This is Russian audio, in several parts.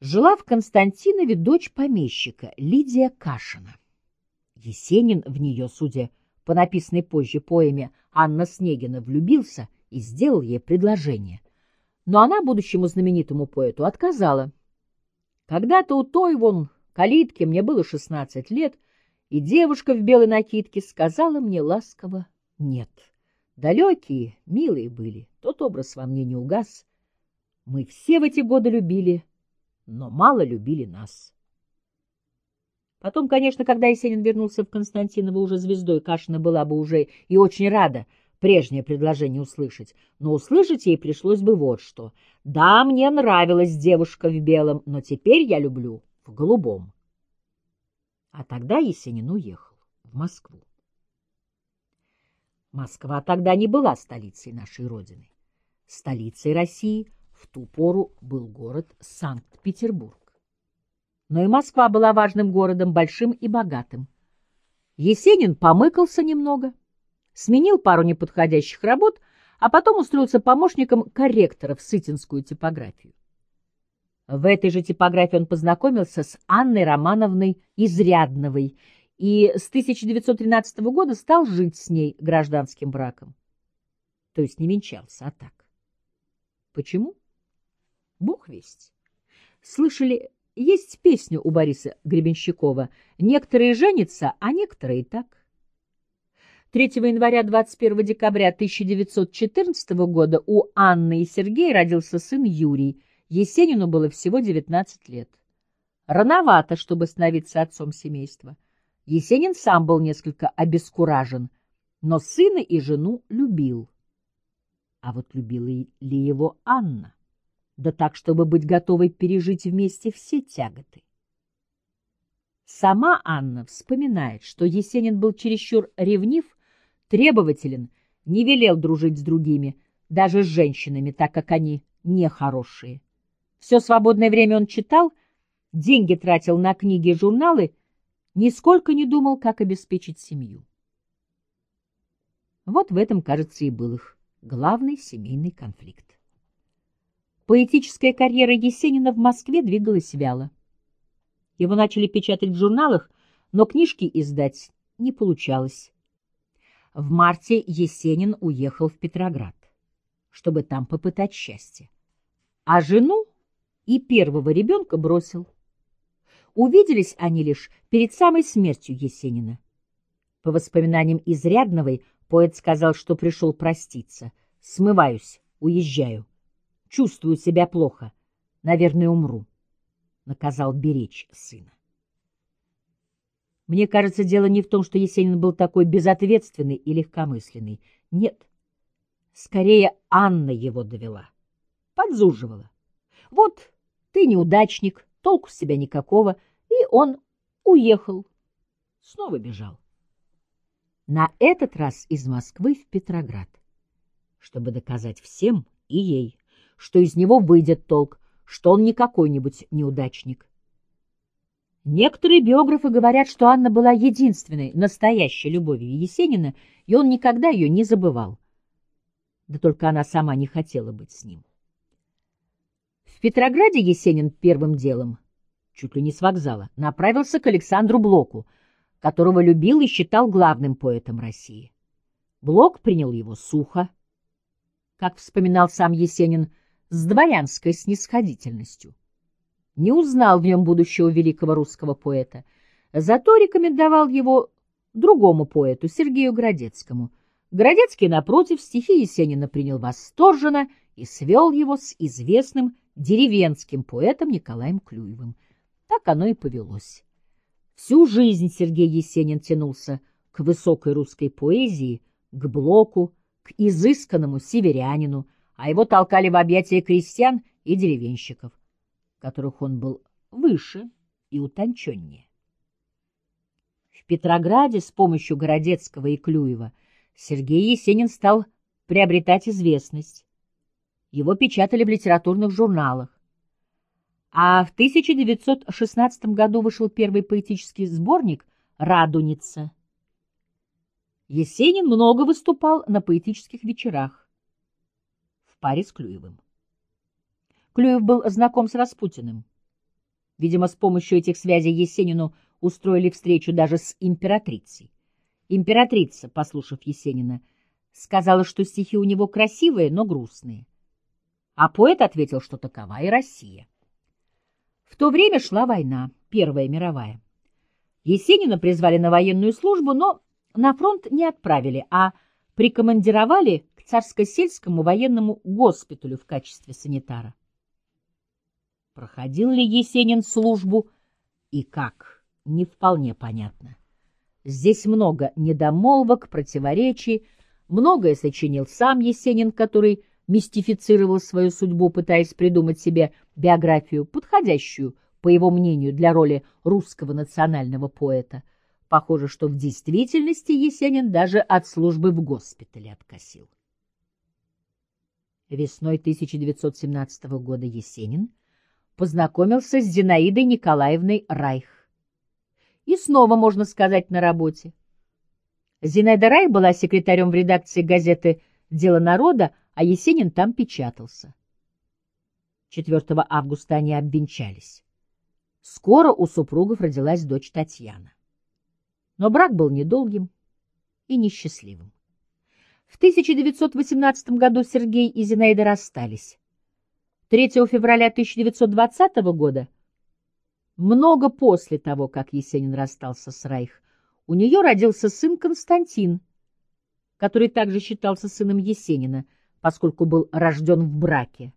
Жила в Константинове дочь помещика Лидия Кашина. Есенин в нее, судя по написанной позже поэме Анна Снегина, влюбился и сделал ей предложение. Но она будущему знаменитому поэту отказала. Когда-то у той вон калитки мне было шестнадцать лет, и девушка в белой накидке сказала мне ласково «нет». Далекие, милые были, тот образ во мне не угас. Мы все в эти годы любили, но мало любили нас. Потом, конечно, когда Есенин вернулся в Константиново уже звездой, Кашина была бы уже и очень рада прежнее предложение услышать. Но услышать ей пришлось бы вот что. Да, мне нравилась девушка в белом, но теперь я люблю в голубом. А тогда Есенин уехал в Москву. Москва тогда не была столицей нашей Родины. Столицей России в ту пору был город Санкт-Петербург. Но и Москва была важным городом, большим и богатым. Есенин помыкался немного, сменил пару неподходящих работ, а потом устроился помощником корректора в Сытинскую типографию. В этой же типографии он познакомился с Анной Романовной Изрядновой и с 1913 года стал жить с ней гражданским браком. То есть не венчался, а так. Почему? Бог весть. Слышали есть песня у Бориса Гребенщикова «Некоторые женятся, а некоторые так». 3 января 21 декабря 1914 года у Анны и Сергея родился сын Юрий. Есенину было всего 19 лет. Рановато, чтобы становиться отцом семейства. Есенин сам был несколько обескуражен, но сына и жену любил. А вот любила ли его Анна? Да так, чтобы быть готовой пережить вместе все тяготы. Сама Анна вспоминает, что Есенин был чересчур ревнив, требователен, не велел дружить с другими, даже с женщинами, так как они нехорошие. Все свободное время он читал, деньги тратил на книги и журналы, нисколько не думал, как обеспечить семью. Вот в этом, кажется, и был их главный семейный конфликт. Поэтическая карьера Есенина в Москве двигалась вяло. Его начали печатать в журналах, но книжки издать не получалось. В марте Есенин уехал в Петроград, чтобы там попытать счастье. А жену и первого ребенка бросил. Увиделись они лишь перед самой смертью Есенина. По воспоминаниям Изрядновой, поэт сказал, что пришел проститься. «Смываюсь, уезжаю». Чувствую себя плохо. Наверное, умру. Наказал беречь сына. Мне кажется, дело не в том, что Есенин был такой безответственный и легкомысленный. Нет. Скорее, Анна его довела. Подзуживала. Вот ты неудачник, толку с себя никакого. И он уехал. Снова бежал. На этот раз из Москвы в Петроград, чтобы доказать всем и ей, что из него выйдет толк, что он не какой-нибудь неудачник. Некоторые биографы говорят, что Анна была единственной настоящей любовью Есенина, и он никогда ее не забывал. Да только она сама не хотела быть с ним. В Петрограде Есенин первым делом, чуть ли не с вокзала, направился к Александру Блоку, которого любил и считал главным поэтом России. Блок принял его сухо. Как вспоминал сам Есенин, с дворянской снисходительностью. Не узнал в нем будущего великого русского поэта, зато рекомендовал его другому поэту, Сергею Градецкому. Градецкий, напротив, стихи Есенина принял восторженно и свел его с известным деревенским поэтом Николаем Клюевым. Так оно и повелось. Всю жизнь Сергей Есенин тянулся к высокой русской поэзии, к Блоку, к изысканному северянину, а его толкали в объятия крестьян и деревенщиков, которых он был выше и утонченнее. В Петрограде с помощью Городецкого и Клюева Сергей Есенин стал приобретать известность. Его печатали в литературных журналах. А в 1916 году вышел первый поэтический сборник «Радуница». Есенин много выступал на поэтических вечерах паре с Клюевым. Клюев был знаком с Распутиным. Видимо, с помощью этих связей Есенину устроили встречу даже с императрицей. Императрица, послушав Есенина, сказала, что стихи у него красивые, но грустные. А поэт ответил, что такова и Россия. В то время шла война, Первая мировая. Есенина призвали на военную службу, но на фронт не отправили, а прикомандировали царско-сельскому военному госпиталю в качестве санитара. Проходил ли Есенин службу и как, не вполне понятно. Здесь много недомолвок, противоречий, многое сочинил сам Есенин, который мистифицировал свою судьбу, пытаясь придумать себе биографию, подходящую, по его мнению, для роли русского национального поэта. Похоже, что в действительности Есенин даже от службы в госпитале откосил. Весной 1917 года Есенин познакомился с Зинаидой Николаевной Райх. И снова, можно сказать, на работе. Зинаида Райх была секретарем в редакции газеты «Дело народа», а Есенин там печатался. 4 августа они обвенчались. Скоро у супругов родилась дочь Татьяна. Но брак был недолгим и несчастливым. В 1918 году Сергей и Зинаида расстались. 3 февраля 1920 года, много после того, как Есенин расстался с Райх, у нее родился сын Константин, который также считался сыном Есенина, поскольку был рожден в браке.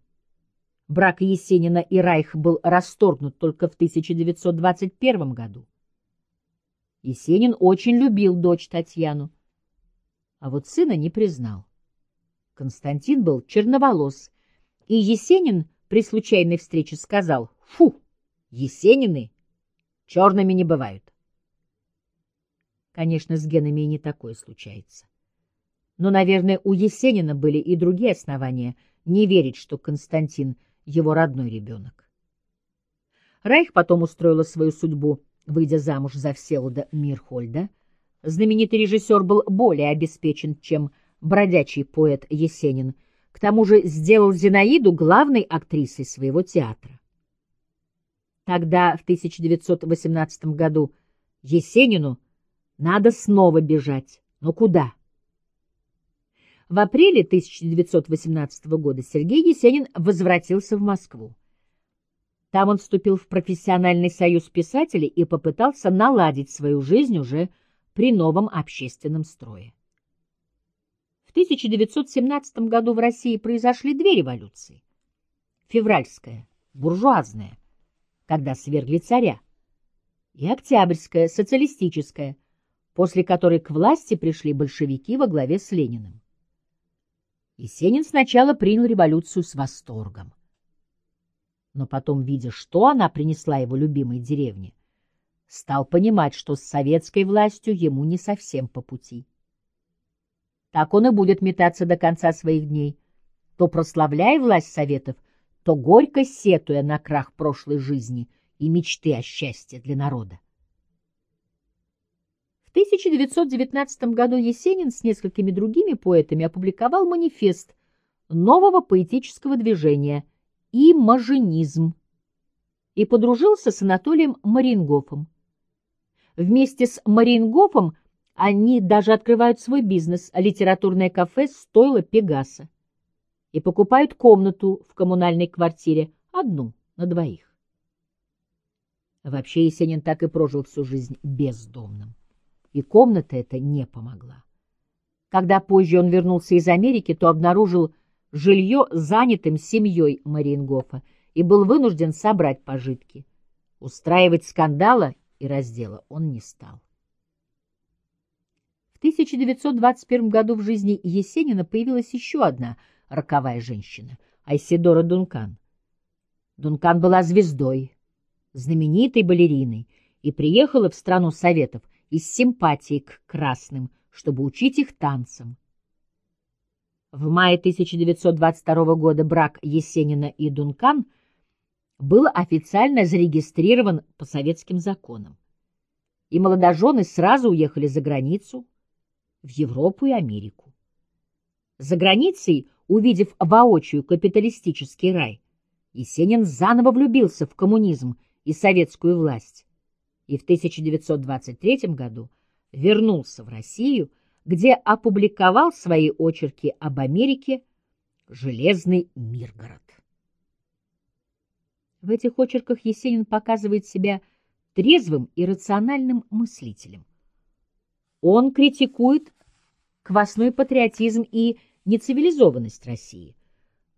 Брак Есенина и Райх был расторгнут только в 1921 году. Есенин очень любил дочь Татьяну, а вот сына не признал. Константин был черноволос и Есенин при случайной встрече сказал «Фу, Есенины черными не бывают». Конечно, с генами и не такое случается. Но, наверное, у Есенина были и другие основания не верить, что Константин — его родной ребенок. Райх потом устроила свою судьбу, выйдя замуж за Всеволода Мирхольда. Знаменитый режиссер был более обеспечен, чем бродячий поэт Есенин — к тому же сделал Зинаиду главной актрисой своего театра. Тогда, в 1918 году, Есенину надо снова бежать. Но куда? В апреле 1918 года Сергей Есенин возвратился в Москву. Там он вступил в профессиональный союз писателей и попытался наладить свою жизнь уже при новом общественном строе. В 1917 году в России произошли две революции. Февральская, буржуазная, когда свергли царя, и Октябрьская, социалистическая, после которой к власти пришли большевики во главе с Лениным. Есенин сначала принял революцию с восторгом. Но потом, видя, что она принесла его любимой деревне, стал понимать, что с советской властью ему не совсем по пути. Так он и будет метаться до конца своих дней, то прославляя власть Советов, то горько сетуя на крах прошлой жизни и мечты о счастье для народа. В 1919 году Есенин с несколькими другими поэтами опубликовал манифест нового поэтического движения «Имажинизм» и подружился с Анатолием Марингофом. Вместе с Марингофом они даже открывают свой бизнес, литературное кафе «Стойло Пегаса» и покупают комнату в коммунальной квартире, одну на двоих. Вообще Есенин так и прожил всю жизнь бездомным. И комната эта не помогла. Когда позже он вернулся из Америки, то обнаружил жилье занятым семьей Мариенгофа и был вынужден собрать пожитки. Устраивать скандала и раздела он не стал. 1921 году в жизни Есенина появилась еще одна роковая женщина — Айседора Дункан. Дункан была звездой, знаменитой балериной, и приехала в страну Советов из симпатии к красным, чтобы учить их танцам. В мае 1922 года брак Есенина и Дункан был официально зарегистрирован по советским законам. И молодожены сразу уехали за границу, в Европу и Америку. За границей, увидев воочию капиталистический рай, Есенин заново влюбился в коммунизм и советскую власть, и в 1923 году вернулся в Россию, где опубликовал свои очерки об Америке «Железный Миргород». В этих очерках Есенин показывает себя трезвым и рациональным мыслителем. Он критикует квасной патриотизм и нецивилизованность России,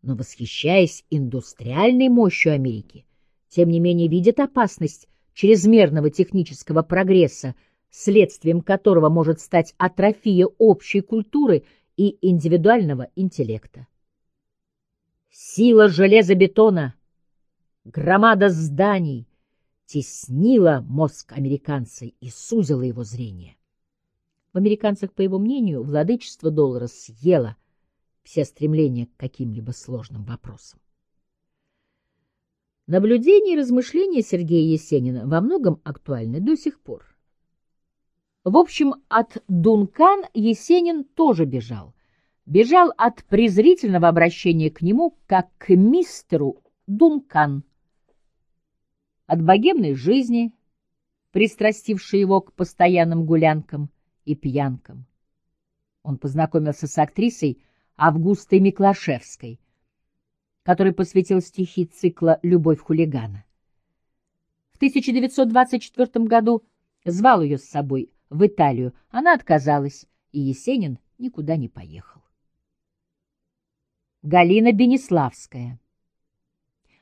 но, восхищаясь индустриальной мощью Америки, тем не менее видит опасность чрезмерного технического прогресса, следствием которого может стать атрофия общей культуры и индивидуального интеллекта. Сила железобетона, громада зданий теснила мозг американца и сузила его зрение. В американцах, по его мнению, владычество доллара съело все стремления к каким-либо сложным вопросам. Наблюдения и размышления Сергея Есенина во многом актуальны до сих пор. В общем, от Дункан Есенин тоже бежал. Бежал от презрительного обращения к нему, как к мистеру Дункан. От богемной жизни, пристрастившей его к постоянным гулянкам и пьянкам. Он познакомился с актрисой Августой Миклашевской, который посвятил стихи цикла «Любовь хулигана». В 1924 году звал ее с собой в Италию. Она отказалась, и Есенин никуда не поехал. Галина Бенеславская.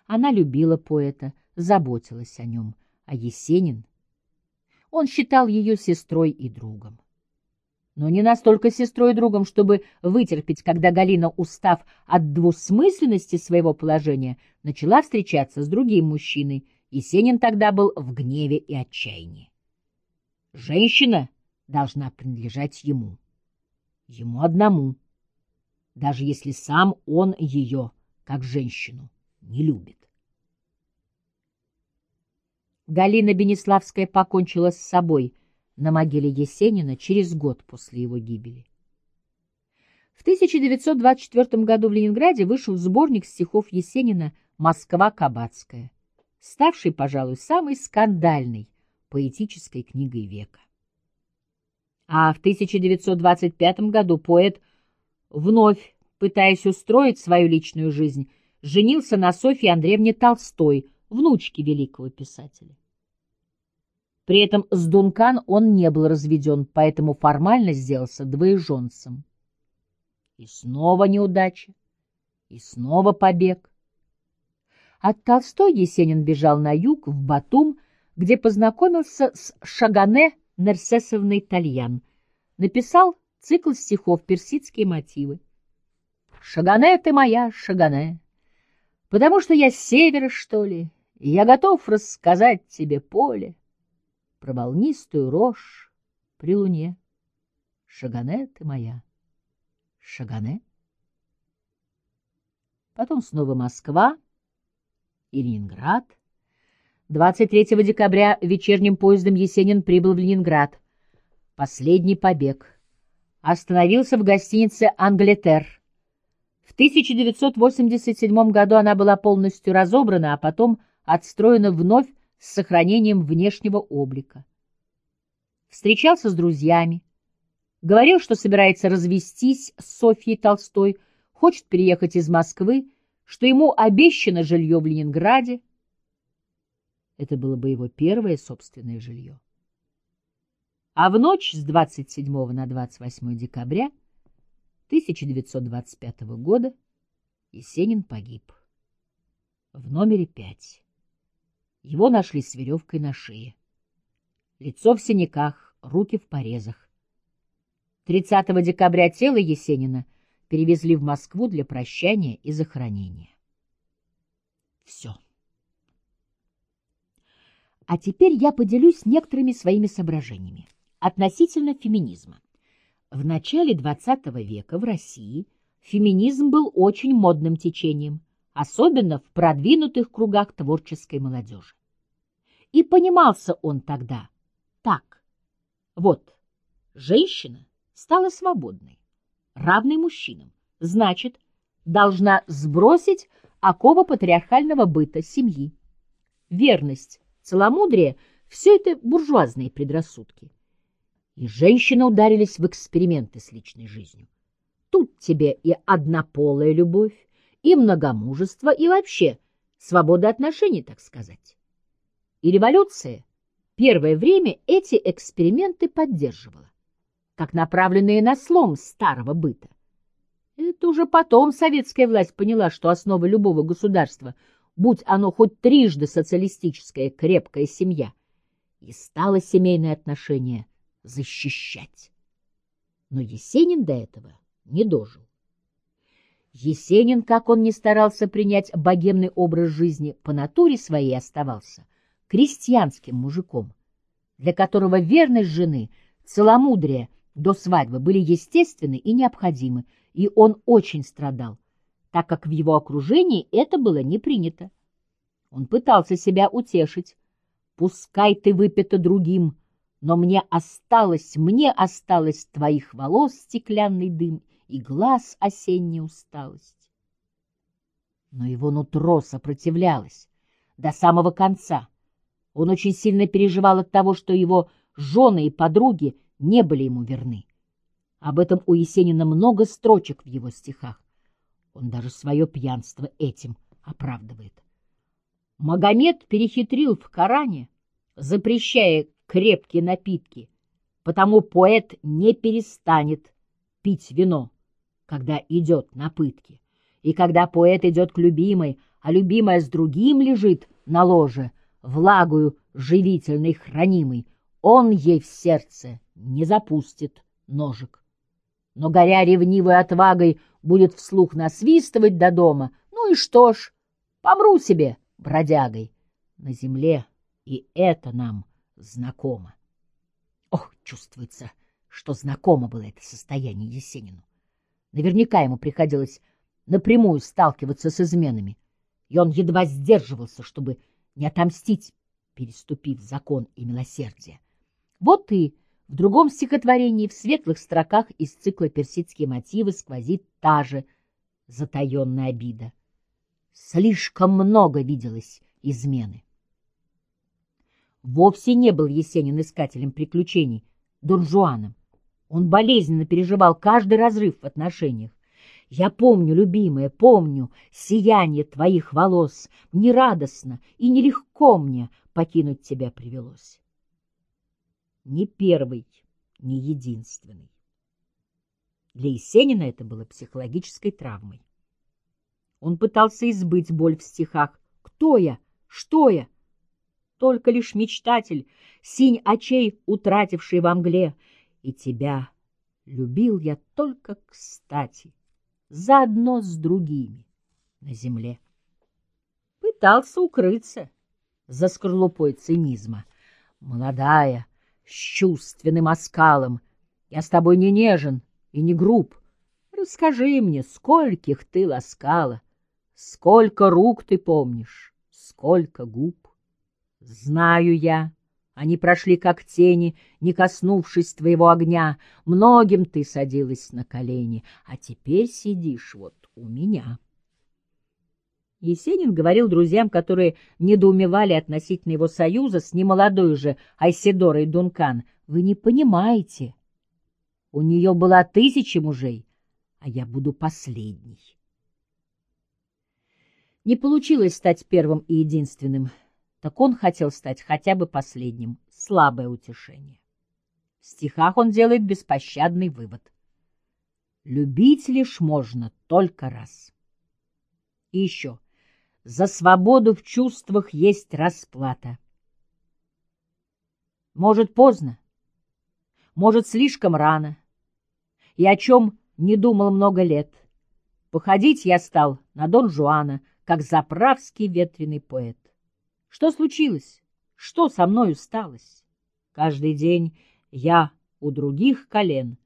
Она любила поэта, заботилась о нем, а Есенин... Он считал ее сестрой и другом но не настолько сестрой и другом, чтобы вытерпеть, когда Галина, устав от двусмысленности своего положения, начала встречаться с другим мужчиной. Есенин тогда был в гневе и отчаянии. Женщина должна принадлежать ему, ему одному, даже если сам он ее, как женщину, не любит. Галина Бенеславская покончила с собой – на могиле Есенина через год после его гибели. В 1924 году в Ленинграде вышел сборник стихов Есенина «Москва Кабацкая», ставший, пожалуй, самой скандальной поэтической книгой века. А в 1925 году поэт, вновь пытаясь устроить свою личную жизнь, женился на Софье Андреевне Толстой, внучке великого писателя. При этом с Дункан он не был разведен, поэтому формально сделался двоеженцем. И снова неудача, и снова побег. От Толстой Есенин бежал на юг, в Батум, где познакомился с Шагане Нерсесовной Тальян. Написал цикл стихов «Персидские мотивы». «Шагане ты моя, Шагане, потому что я с севера, что ли, я готов рассказать тебе поле» про волнистую рожь при луне. Шагане ты моя, Шагане. Потом снова Москва и Ленинград. 23 декабря вечерним поездом Есенин прибыл в Ленинград. Последний побег. Остановился в гостинице «Англетер». В 1987 году она была полностью разобрана, а потом отстроена вновь с сохранением внешнего облика. Встречался с друзьями, говорил, что собирается развестись с Софьей Толстой, хочет переехать из Москвы, что ему обещано жилье в Ленинграде. Это было бы его первое собственное жилье. А в ночь с 27 на 28 декабря 1925 года Есенин погиб. В номере 5. Его нашли с веревкой на шее. Лицо в синяках, руки в порезах. 30 декабря тело Есенина перевезли в Москву для прощания и захоронения. Все. А теперь я поделюсь некоторыми своими соображениями относительно феминизма. В начале XX века в России феминизм был очень модным течением – особенно в продвинутых кругах творческой молодежи. И понимался он тогда так. Вот, женщина стала свободной, равной мужчинам, значит, должна сбросить оковы патриархального быта семьи. Верность Целомудрие — все это буржуазные предрассудки. И женщины ударились в эксперименты с личной жизнью. Тут тебе и однополая любовь, и многомужество, и вообще свобода отношений, так сказать. И революция первое время эти эксперименты поддерживала, как направленные на слом старого быта. Это уже потом советская власть поняла, что основа любого государства, будь оно хоть трижды социалистическая крепкая семья, и стала семейные отношения защищать. Но Есенин до этого не дожил. Есенин, как он не старался принять богемный образ жизни, по натуре своей оставался крестьянским мужиком, для которого верность жены, целомудрие до свадьбы были естественны и необходимы, и он очень страдал, так как в его окружении это было не принято. Он пытался себя утешить. «Пускай ты выпита другим, но мне осталось, мне осталось твоих волос стеклянный дым и глаз осенняя усталость. Но его нутро сопротивлялось до самого конца. Он очень сильно переживал от того, что его жены и подруги не были ему верны. Об этом у Есенина много строчек в его стихах. Он даже свое пьянство этим оправдывает. Магомед перехитрил в Коране, запрещая крепкие напитки, потому поэт не перестанет пить вино когда идет на пытки. И когда поэт идет к любимой, а любимая с другим лежит на ложе, влагою живительной хранимой, он ей в сердце не запустит ножик. Но, горя ревнивой отвагой, будет вслух насвистывать до дома. Ну и что ж, помру себе бродягой на земле, и это нам знакомо. Ох, чувствуется, что знакомо было это состояние Есенину. Наверняка ему приходилось напрямую сталкиваться с изменами, и он едва сдерживался, чтобы не отомстить, переступив закон и милосердие. Вот и в другом стихотворении в светлых строках из цикла «Персидские мотивы» сквозит та же затаенная обида. Слишком много виделось измены. Вовсе не был Есенин искателем приключений, донжуаном. Он болезненно переживал каждый разрыв в отношениях. Я помню, любимая, помню сияние твоих волос. Нерадостно и нелегко мне покинуть тебя привелось. Не первый, не единственный. Для Есенина это было психологической травмой. Он пытался избыть боль в стихах. «Кто я? Что я?» Только лишь мечтатель, синь очей, утративший во мгле — и тебя любил я только кстати, заодно с другими на земле. Пытался укрыться за скорлупой цинизма. Молодая, с чувственным оскалом, я с тобой не нежен и не груб. Расскажи мне, скольких ты ласкала, сколько рук ты помнишь, сколько губ. Знаю я, они прошли как тени, не коснувшись твоего огня. Многим ты садилась на колени, а теперь сидишь вот у меня. Есенин говорил друзьям, которые недоумевали относительно его союза с немолодой же Айседорой Дункан, «Вы не понимаете. У нее была тысяча мужей, а я буду последний». Не получилось стать первым и единственным так он хотел стать хотя бы последним. Слабое утешение. В стихах он делает беспощадный вывод. Любить лишь можно только раз. И еще. За свободу в чувствах есть расплата. Может, поздно, может, слишком рано, и о чем не думал много лет. Походить я стал на Дон Жуана, как заправский ветреный поэт. Что случилось? Что со мною сталось? Каждый день я у других колен,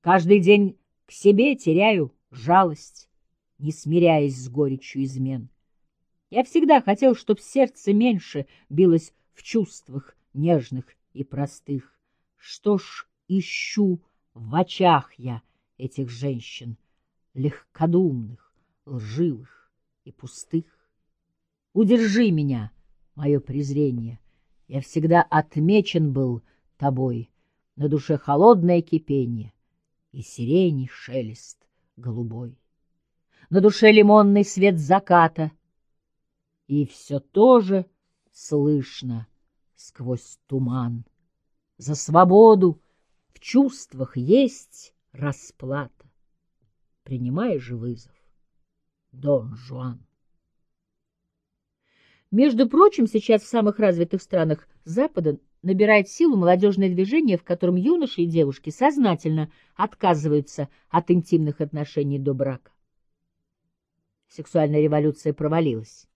каждый день к себе теряю жалость, не смиряясь с горечью измен. Я всегда хотел, чтоб сердце меньше билось в чувствах нежных и простых. Что ж ищу в очах я этих женщин, легкодумных, лживых и пустых? Удержи меня — мое презрение, Я всегда отмечен был тобой, на душе холодное кипение и сирени шелест голубой. На душе лимонный свет заката, и все тоже слышно сквозь туман. За свободу в чувствах есть расплата. Принимай же вызов, Дон Жуан. Между прочим, сейчас в самых развитых странах Запада набирает силу молодежное движение, в котором юноши и девушки сознательно отказываются от интимных отношений до брака. Сексуальная революция провалилась.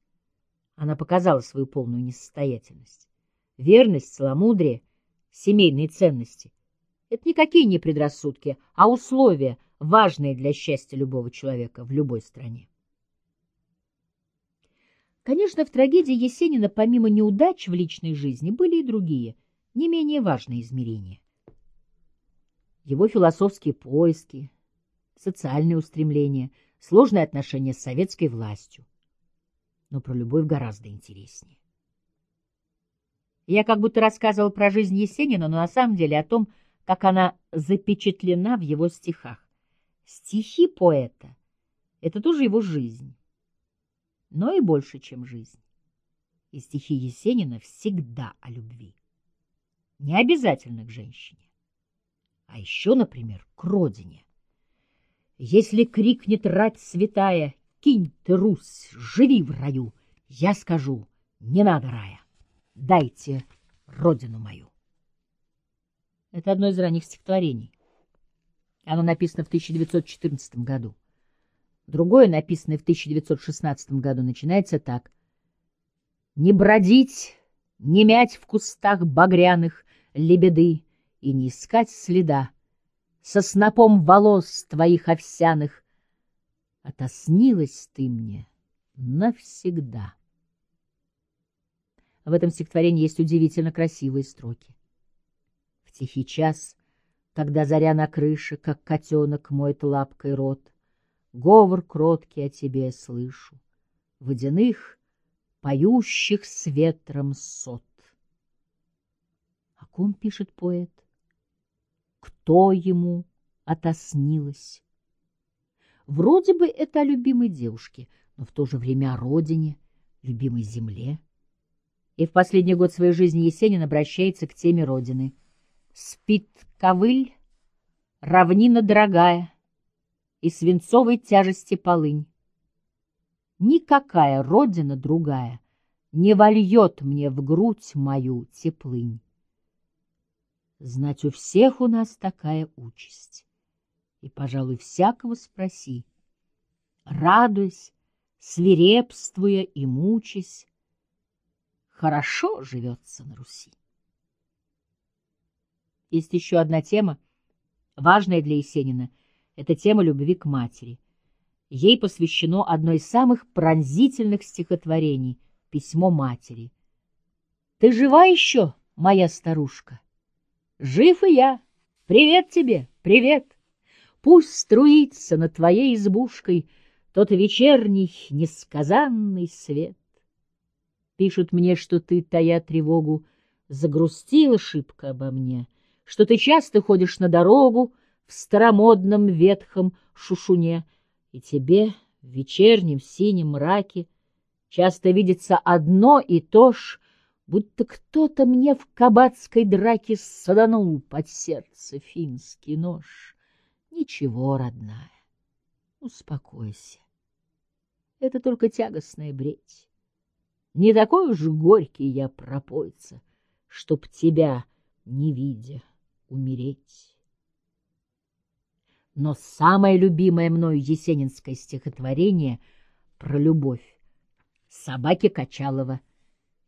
Она показала свою полную несостоятельность. Верность, целомудрие, семейные ценности — это никакие не предрассудки, а условия, важные для счастья любого человека в любой стране. Конечно, в трагедии Есенина, помимо неудач в личной жизни, были и другие, не менее важные измерения. Его философские поиски, социальные устремления, сложные отношения с советской властью. Но про любовь гораздо интереснее. Я как будто рассказывал про жизнь Есенина, но на самом деле о том, как она запечатлена в его стихах. Стихи поэта — это тоже его жизнь но и больше, чем жизнь. И стихи Есенина всегда о любви. Не обязательно к женщине, а еще, например, к родине. Если крикнет рать святая, кинь ты, Русь, живи в раю, я скажу, не надо рая, дайте родину мою. Это одно из ранних стихотворений. Оно написано в 1914 году. Другое, написанное в 1916 году, начинается так. «Не бродить, не мять в кустах багряных лебеды и не искать следа со снопом волос твоих овсяных. Отоснилась ты мне навсегда». В этом стихотворении есть удивительно красивые строки. В тихий час, когда заря на крыше, как котенок моет лапкой рот, Говор кроткий о тебе слышу, Водяных, поющих с ветром сот. О ком пишет поэт? Кто ему отоснилось? Вроде бы это о любимой девушке, но в то же время о родине, любимой земле. И в последний год своей жизни Есенин обращается к теме родины. Спит ковыль, равнина дорогая, и свинцовой тяжести полынь. Никакая родина другая не вольет мне в грудь мою теплынь. Знать у всех у нас такая участь, и, пожалуй, всякого спроси, радуясь, свирепствуя и мучаясь, хорошо живется на Руси. Есть еще одна тема, важная для Есенина — это тема любви к матери. Ей посвящено одно из самых пронзительных стихотворений — «Письмо матери». «Ты жива еще, моя старушка?» «Жив и я. Привет тебе, привет. Пусть струится над твоей избушкой тот вечерний несказанный свет. Пишут мне, что ты, тая тревогу, загрустила шибко обо мне, что ты часто ходишь на дорогу, в старомодном ветхом шушуне, и тебе в вечернем синем мраке часто видится одно и то ж, будто кто-то мне в кабацкой драке саданул под сердце финский нож. Ничего, родная, успокойся. Это только тягостная бредь. Не такой уж горький я пропойца, чтоб тебя, не видя, умереть. Но самое любимое мною есенинское стихотворение про любовь — «Собаки Качалова».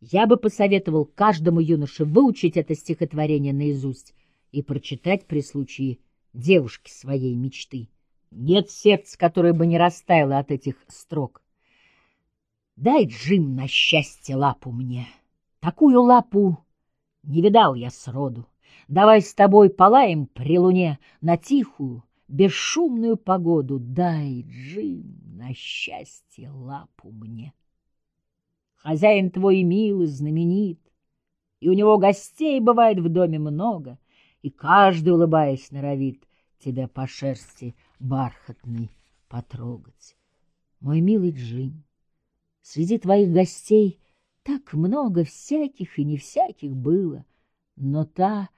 Я бы посоветовал каждому юноше выучить это стихотворение наизусть и прочитать при случае девушки своей мечты. Нет сердца, которое бы не растаяло от этих строк. Дай, Джим, на счастье лапу мне. Такую лапу не видал я сроду. Давай с тобой полаем при луне на тихую, бесшумную погоду. Дай, Джим, на счастье лапу мне. Хозяин твой милый, знаменит, и у него гостей бывает в доме много, и каждый, улыбаясь, норовит тебя по шерсти бархатной потрогать. Мой милый Джим, среди твоих гостей так много всяких и не всяких было, но та,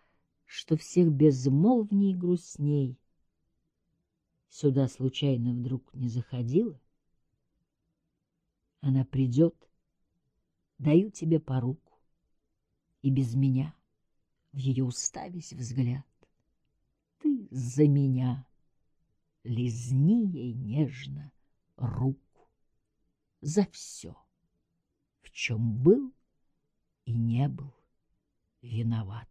что всех безмолвней и грустней, сюда случайно вдруг не заходила? Она придет, даю тебе по руку, и без меня в ее уставись взгляд. Ты за меня лизни ей нежно руку за все, в чем был и не был виноват.